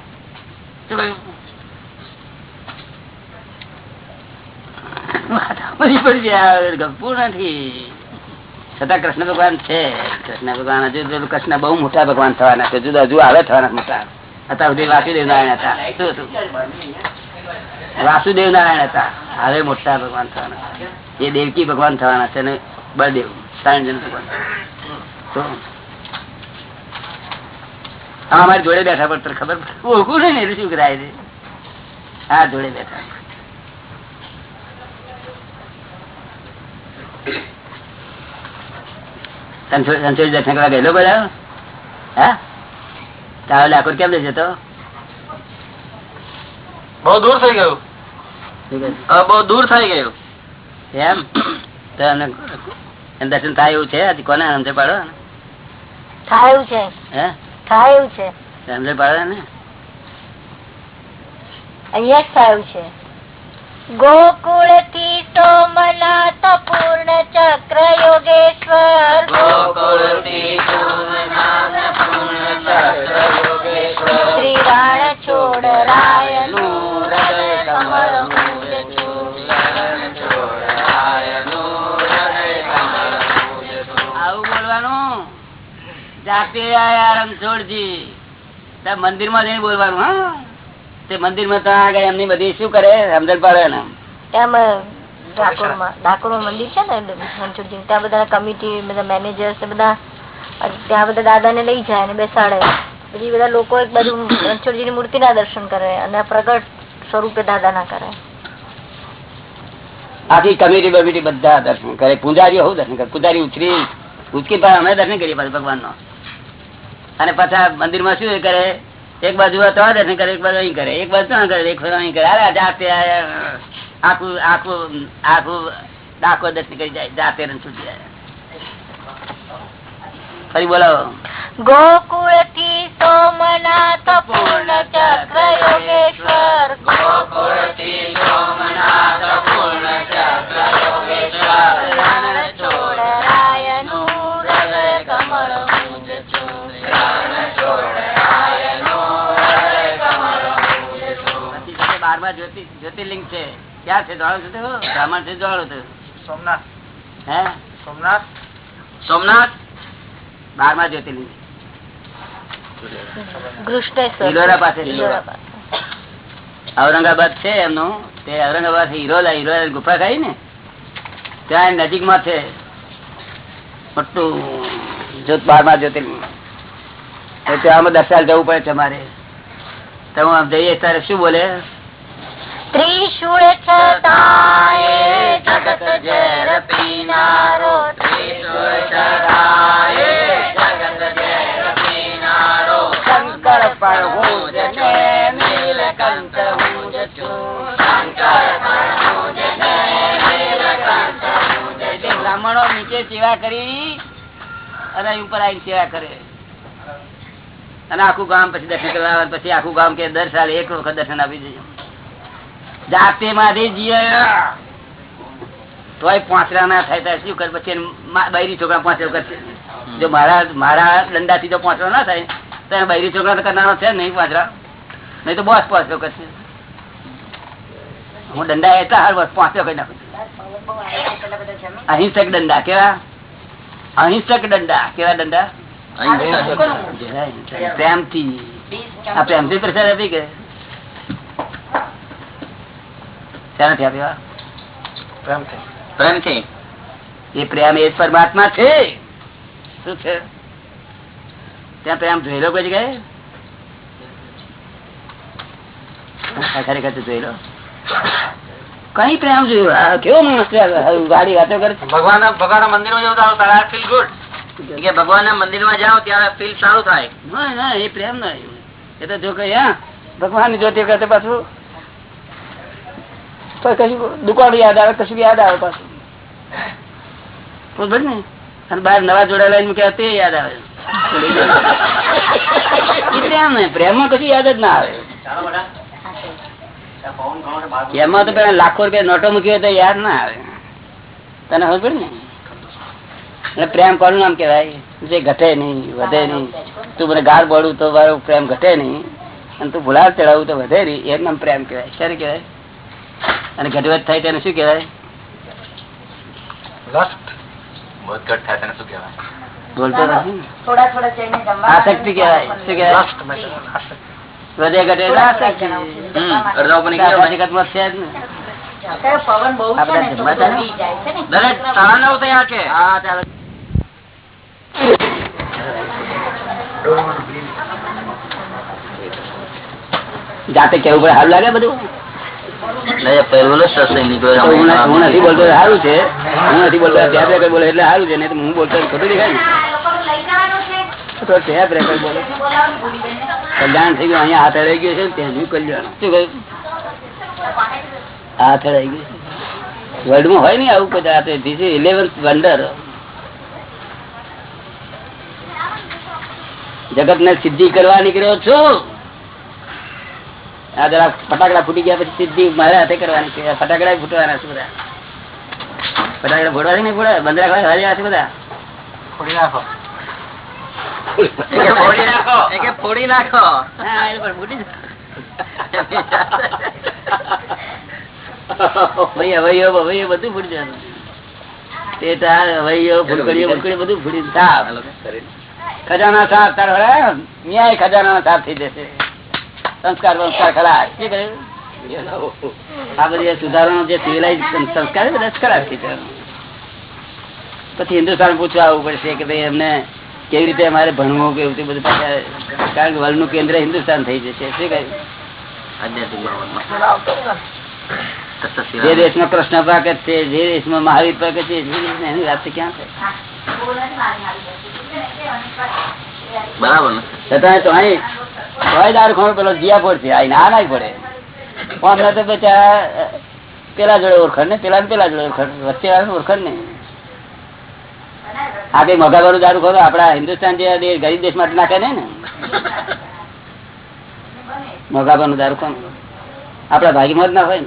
કૃષ્ણ ભગવાન છે. કૃષ્ણ ભગવાન હજુ કૃષ્ણ બહુ મોટા ભગવાન થવાના છે. જુદા હજુ આવે થવાના મોટા. અત્યાર સુધી વાસુદેવ નારાયણ હતા. શું હતું? વાસુદેવ નારાયણ હતા. હવે મોટા ભગવાન થવાના એ દેવકી ભગવાન થવાના છે બળદેવ, ત્રણ જણ ભગવાન અમારી જોડે બેઠા પડતર ખબર. ઓળખું નહીં ને શું કરાય છે? આ જોડે બેઠા સંસોજ દર્શન કરવા ગયેલો બધા હા? તારો ડાકોર કેમ લઈ જતો બહુ દૂર થઈ ગયું. બહુ દૂર થઈ ગયું. એમ? દર્શન થાય એવું છે? આજે કોને સમજે પાડો થાય એવું છે. હે? થાય એવું છે. સમજે પાડો ને અહીંયા જ થાય છે. ગોકુળથી સોમનાથ પૂર્ણ ચક્ર યોગેશ્વર શ્રી રાણ છોડ રાયનું હૃદય કમળ આવું બોલવાનું જાતે આયા રણછોડજી મંદિરમાં જઈને બોલવાનું હા તે મંદિરમાં ત્યાં આગળ એમની બધી શું કરે? સમજણ પડે ને. એમ ડાકોરમાં મંદિર છે ને મંચુરજી ત્યાં બધા કમિટી બધા મેનેજર્સ બધા ત્યાં બધા દાદાને લઈ જાય અને બેસાડે. પછી બધા લોકો એક બાજુ રણછોડજીની મૂર્તિના દર્શન કરે અને પ્રગટ સ્વરૂપે દાદા ના કરે. આખી કમિટી બમિટી બધા દર્શન કરે. પૂજારીઓ હું દર્શન કરે. પૂજારી ઉછરી ઉચકી પાછા અમે દર્શન કરીએ ભગવાન નો અને પાછા મંદિરમાં શું કરે? એક બાજુ તો દર્શન કરે એક બાજુ અહીં કરે. એક બાજુ કરે? એક બાજુ અહીં કરે. અરે જાતે આખું આખું આખું ડાકો દર્શન કરી જાય જાતે રણછોડજી આયા. ફરી બોલાવો. ગોકુળથી સોમનાથ પૂર્ણ ચક્ર યોગેશ્વર. રાણ ક્યાં છે જાણો છો બ્રાહ્મણ છે જાણો છો સોમનાથ. હે? સોમનાથ? સોમનાથ? બારમા જ્યોતિર્લિંગ. ઔરંગાબાદ છે એમનું. તે ઔરંગાબાદ હિરોલા હિરોલા ગુફા ખાઈ ને? ત્યાં નજીકમાં છે. મોટું જ્યોત બારમા જ્યોતિર્લિંગ. ત્યાં અમે દર્શાલ જવું પડે તમારે તમે જઈએ ત્યારે શું બોલે? ત્રિશૂળ છતાય જગત ઝેર પીનારો ત્રિશુળ છતાય જગત ઝેર પીનારો શંકર પણ હું નીલકંઠ હું છું શંકર પણ હું નીલકંઠ હું છું બ્રાહ્મણો નીચે સેવા કરી અને ઉપર આવીને સેવા કરે. અને આખું ગામ પછી દર્શન કરવા પછી આખું ગામ કે દર સાલે એક વખત દર્શન આપી દેજો. જાતે માંથી જીયા તોય પોચરા ના થાય શું કરે? પછી બૈરી છોકરા પોચરો કરશે જો મારા મારા દંડાથી જો પોચરો ના થાય તો બૈરી છોકરા કરનારો છે નહીં પોચરા. નહીં તો બોસ પોચરો કરશે હું દંડા એટલા હાર બસ પોચ્યો કરી નાખું અહિંસક દંડા કેવા? અહિંસક દંડા કેવા દંડા? પ્રેમથી. આ પ્રેમથી પ્રસાદ હતી કે? શાનાથી આપ્યા પ્રેમથી પ્રેમથી એ પ્રેમ એ પરમાત્મા છે. શું છે? ત્યાં પ્રેમ જોયેલો કોઈ જગ્યાએ? ખરેખર તો જોયેલો. કઈ પ્રેમ જોયું? કેવો ગાડી વાતો કરે ભગવાન ભગવાન મંદિરમાં જવું તારા ફીલ ગુડ કે ભગવાન ના મંદિરમાં જાઓ ત્યારે ફીલ સારું થાય. ના ના એ પ્રેમ ના એ તો જો કઈ હા ભગવાનની જ્યોતિ કરતે પાછું કશું દુકાન યાદ આવે, કશું યાદ આવે પાછું. ને, અને બહાર નવા જોડા લઈને મૂક્યા તે યાદ આવે. પ્રેમમાં કશું યાદ જ ના આવે. એમાં તો પેલા લાખો રૂપિયા નોટો મૂકી તો યાદ ના આવે. તને ખબર પડે ને? પ્રેમ કોનું નામ કેવાય જે ઘટે નહીં, વધે નહીં. તું મને ગાર બોડું તો મારો પ્રેમ ઘટે નહીં. અને તું ભૂલાર ચડાવું તો વધે નહીં. એમ નામ પ્રેમ કહેવાય. ક્યારે કહેવાય? અને ઘટવટ થાય તેને શું કહેવાય? જાતે કેવું પડે સારું લાગે બધું પહેલો સત્સંગ નીકળ્યો તો હું નથી બોલતો સારું છે. હું નથી બોલતો બોલે એટલે સારું છે નહીં તો હું બોલતો ખોટું દેખાય ને. તો ટેપ રેકર્ડ બોલો. કલ્યાણ થઈ ગયું અહીંયા હાથ રહી ગયો છે ને કલ્યાણ. શું કહ્યું? હાથે રહી ગયું વર્લ્ડમાં હોય ને આવું કદાચ ધીસ ઇઝ ઇલેવન્થ વંડર જગત ને સિદ્ધિ કરવા નીકળ્યો છું. આ જરા ફટાકડા ફૂટી ગયા પછી સીધી મારા હાથે કરવાની છે. ફટાકડા ફૂટવાના છે બધા. ફટાકડા ફોડવા નહીં ફોડે બંધ રાખવા હાલ્યા છે બધા? ફોડી નાખો. ફોડી નાખો. ફોડી નાખો. હા, એ પણ ફૂટી બધું ફૂટી જવાનું. તે તાર હવૈયો ફૂટકડીઓ ફૂટકડીઓ બધું ફૂટી ખજાના સાફ તાર ન્યાય ખજાના સાફ થઈ જશે. સંસ્કાર સંસ્કાર ખરા શું કહ્યું? આ બધી સુધારણો જે સિવિલાઇઝ સંસ્કાર બધા ખરાબ પછી હિન્દુસ્તાન પૂછવા આવવું પડશે કે ભાઈ એમને કેવી રીતે અમારે ભણવું કે એવું બધું કારણ કે વર્લ્ડનું કેન્દ્ર હિન્દુસ્તાન થઈ જશે. શું કહ્યું? જે દેશમાં કૃષ્ણ પ્રગટ છે, જે દેશમાં મહાવીર પ્રગટ છે, એની વાત ક્યાં થાય? બરાબર પેલો જીયાપોર છે અહીં ના ના પડે. અમને પેલા જોડે ઓળખણ ને, પેલા પેલા જોડે ઓળખણ, વચ્ચે ઓળખણ ને. આ કઈ મગાવાનું દારૂ ખરો આપડા હિન્દુસ્તાન જે ગરીબ દેશ માટે નાખે ને. મગાવાનું દારૂ કોણ આપડા ભાગીમાં જ ના હોય ને.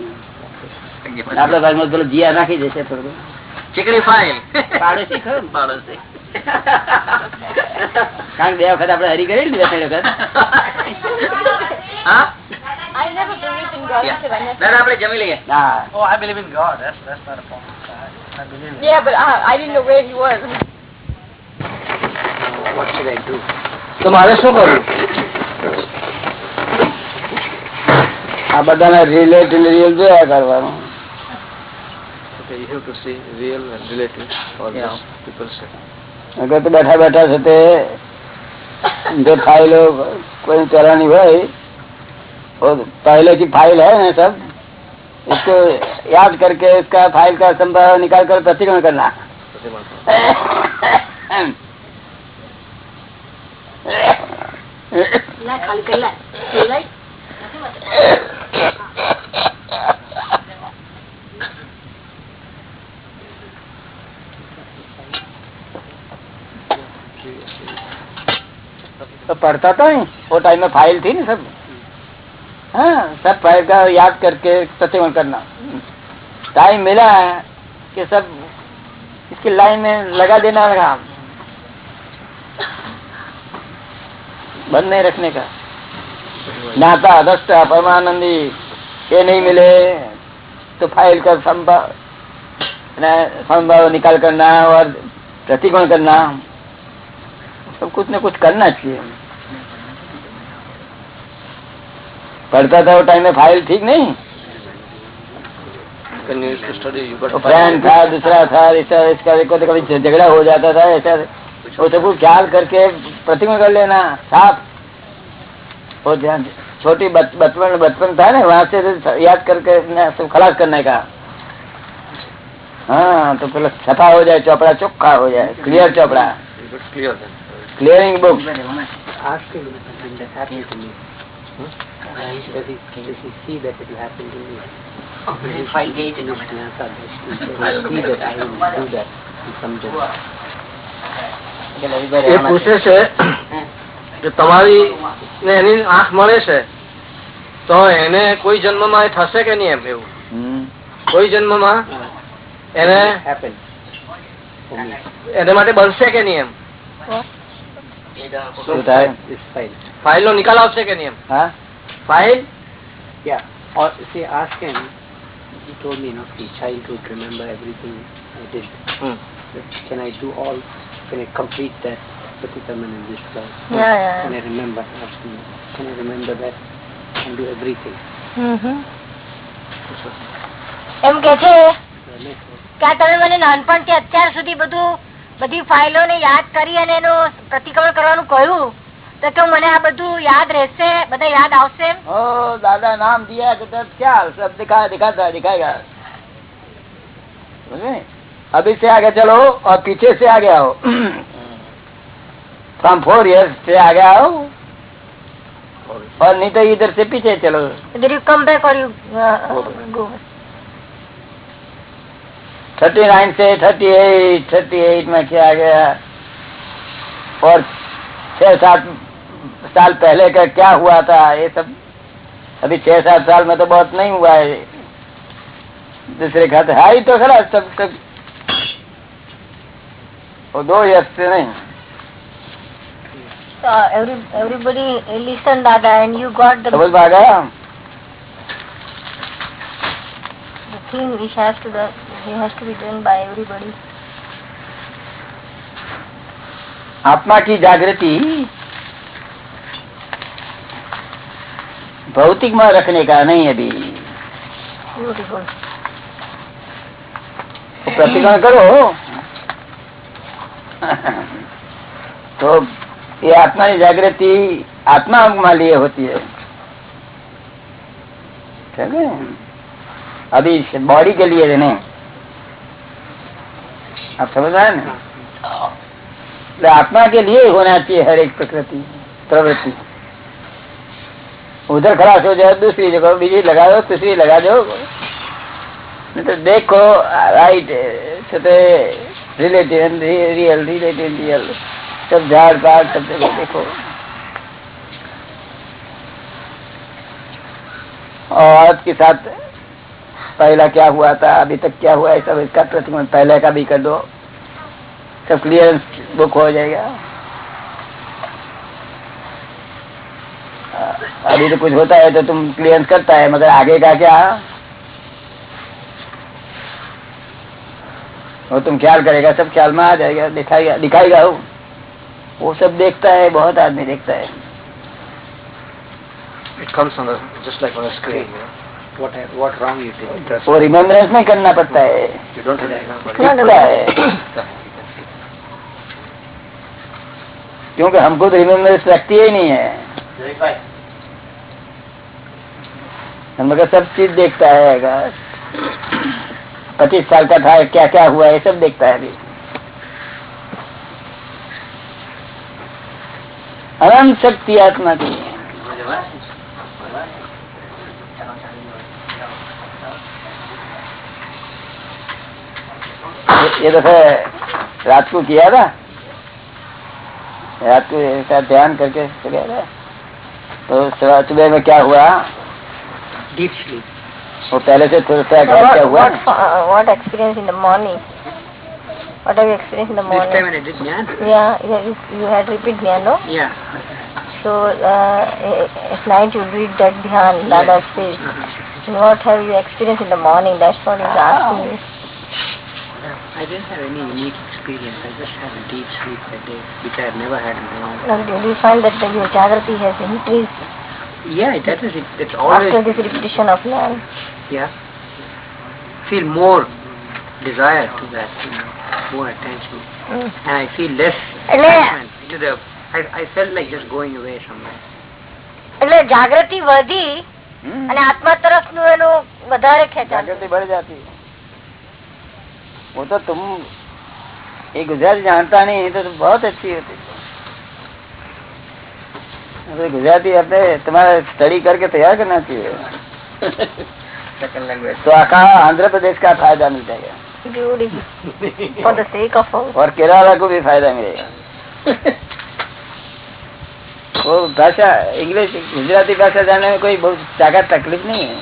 આપડા ભાગમાં પેલો જીયા નાખી દેશે થોડું. ચીકણી ફાઇલ પાડોશી ખરો? પાડોશી કારણ કે બે વખત આપડે હરી કરી ને બે ત્રણ વખત હા I never believed in God. Yeah. because I never- દાદા આપણે જમી લઈએ હા Oh, I believe in God. That's that's not a problem. I, I believe in Yeah, but I, I didn't know where he was. તો મારે શું કરવું આ બધાને રિલેટિવ રિયલ જોયા કરવાનું અગર તો બેઠા બેઠા છે તે जो फाइलो कोई चलानी હોય और पहले की फाइल है ना सब इसको याद करके इसका फाइल का संभाव निकाल कर प्रतिक्रमण करना तो पढ़ता था ही। वो टाइम में फ़ाइल थी ना सब। हाँ सब फ़ाइल का याद करके प्रतिक्रमण करना। टाइम मिला है कि सब इसकी लाइन में लगा देना लगा। बंद नहीं रखने का। नाता दस्ता परमानंदी, ये नहीं मिले तो फ़ाइल का संभाव संभाव निकाल करना और प्रतिकोण करना। सब कुछ ना कुछ करना चाहिए। पढ़ता था वो टाइम में फ़ाइल ठीक नहीं? तो फ्रेंड था दूसरा था इसका इसका देखो तो कभी झगड़ा हो जाता था ऐसा वो सब कुछ ख्याल करके प्रतिमा कर लेना साफ़। वो ध्यान छोटी बच- बचपन बचपन था ना वहाँ से तो याद करके सब खलास करने का। हाँ तो पहले सफ़ा हो जाए चौपड़ा चोखा हो जाए क्लियर चौपड़ा। क्लियरिंग ક્લિયરિંગ બુક પૂછે છે કે તમારી એની આંખ મળે છે તો એને કોઈ જન્મમાં થશે કે નહીં એમ એવું? કોઈ જન્મમાં એને એના માટે બનશે કે નહીં એમ? ફાઇલ નો નિકાલ આવશે કે નહીં હા file Yeah. Or see, ask him. He told me, you know, see, childhood, remember everything I did. Hmm. Can I do all? Can I complete that Patikraman in this life? Yeah, yeah. Can I remember? Asking Can I remember that and do everything? હમ. એમ કે છે કે તમે મને નાનપણથી અત્યાર સુધી બધું બધી ફાઇલો ને યાદ કરી અને એનું પ્રતિક્રમણ કરવાનું કહ્યું તો કે મને આ બધું યાદ રહેશે બધા યાદ આવશે ओ दादा नाम दिया कि तब क्या सब दिखा दिखाता दिखाएगा समझे? अभी से आगे चलो और पीछे से आगे आओ फ्रॉम फोर इयर्स से आगे आओ और नहीं तो इधर से पीछे चलो Did you come back or you uh, go? Thirty nine से थर्टी एट थर्टी एट में क्या गया? और छह सात साल पहले का क्या हुआ था? ये सब अभी छह सात साल में तो बहुत नहीं हुआ है। दूसरे खाते है ही तो खरा सब सब वो दो यश से नहीं So every everybody listened Dada and you got the, समझ में आ गया? the thing which has to the it has to be done by everybody. आत्मा की जागृति भौतिक में रखने का नहीं अभी Beautiful. तो प्रतिक्रमण करो तो ये आत्मा की जागृति आत्मा में लिए होती है ठीक है अभी बॉडी के लिए नहीं आप समझ रहे हैं ना तो आत्मा के लिए होना चाहिए हर एक प्रकृति, प्रवृत्ति। उधर खराश हो जाए दूसरी जगह बीजी लगा दो तीसरी लगा दो। तो देखो राइट छोटे रिलेटिव रियल रिलेटिव रियल सब झाड़ पाड़, सब जगह देखो। और के साथ पहला क्या हुआ था अभी तक क्या हुआ है सब इसका प्रतिक्रमण पहले का भी कर दो सब क्लियरेंस बुक हो जाएगा अभी तो कुछ होता है तो तुम क्लियरेंस करता है मगर आगे का क्या वो तुम ख्याल करेगा सब ख्याल में आ जाएगा दिखाएगा दिखाएगा वो वो सब देखता है बहुत आदमी देखता है It comes on a, just like on a screen, you know. What what wrong you did. वो रिमेम्बरेंस नहीं करना पड़ता है. दिखता *laughs* है। क्योंकि हमको तो रिमेम्बरेंस रखती ही नहीं है। हम सब चीज़ देखता है अगर पच्चीस साल का था क्या क्या हुआ ये सब देखता है अभी। अनंत शक्ति आत्मा की। ये- ये दफे रात को किया था रात को ऐसा ध्यान करके सो गया था तो सुबह सुबह में क्या हुआ Deep sleep. वो पहले से थोड़ा सा So क्या what हुआ what, uh, what experience in the morning? What have you experienced in the This time morning? when I did Jnana? Yeah, yeah, you, you had repeat dhyan, no? Yeah. So uh, at night you read that dhyan, Dada says. And what have you experienced in the morning? That's what he's asking you. I didn't have any unique experience. I just had a deep sleep that day, which I had never had in a long time. And do you find that your jagrati has increased? Yeah, that is it. It's always... After this repetition of learn. Yeah. Feel more desire to that, you know, more attention. Mm. And I feel less attachment to the... I, I felt like just going away somewhere. એટલે જાગૃતિ વધી અને આત્મા તરફનું એનું વધારે ખેંચાણ જાગૃતિ ભરી જતી वो तो तुम ये गुजराती जानता नहीं तो, तो बहुत अच्छी होती। अरे गुजराती अपने तुम्हारा स्टडी करके तैयार करना चाहिए। तो आका आंध्र प्रदेश का फ़ायदा मिल जाएगा। Beautiful. *laughs* For the sake of all. और केरला को भी फ़ायदा मिलेगा। वो भाषा इंग्लिश गुजराती भाषा जानने में कोई बहुत ज़्यादा तकलीफ़ नहीं है।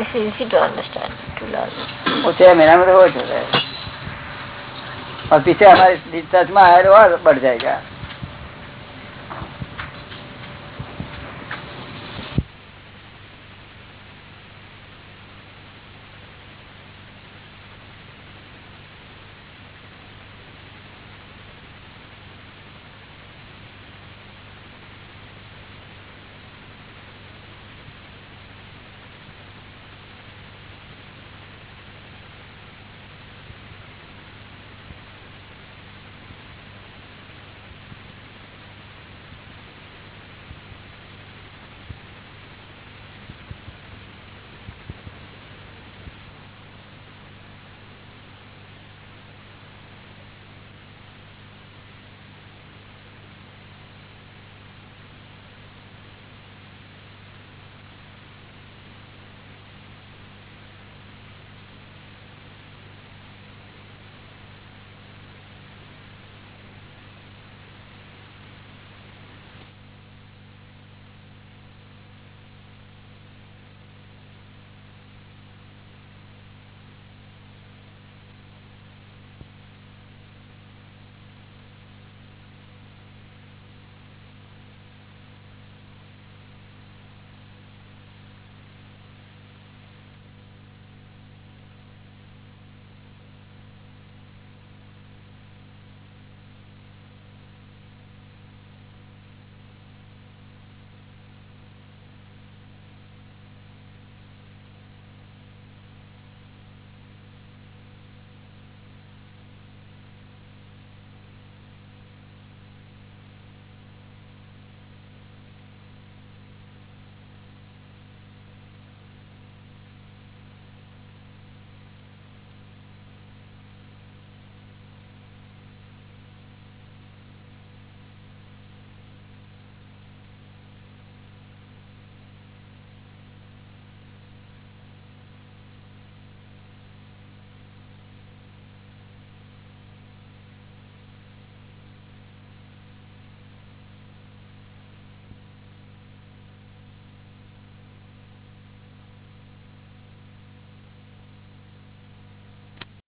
It's easy to understand, to learn. वो छह महीना में तो हो जाता है और पीछे हमारे रिसर्च में आया और बढ़ जाएगा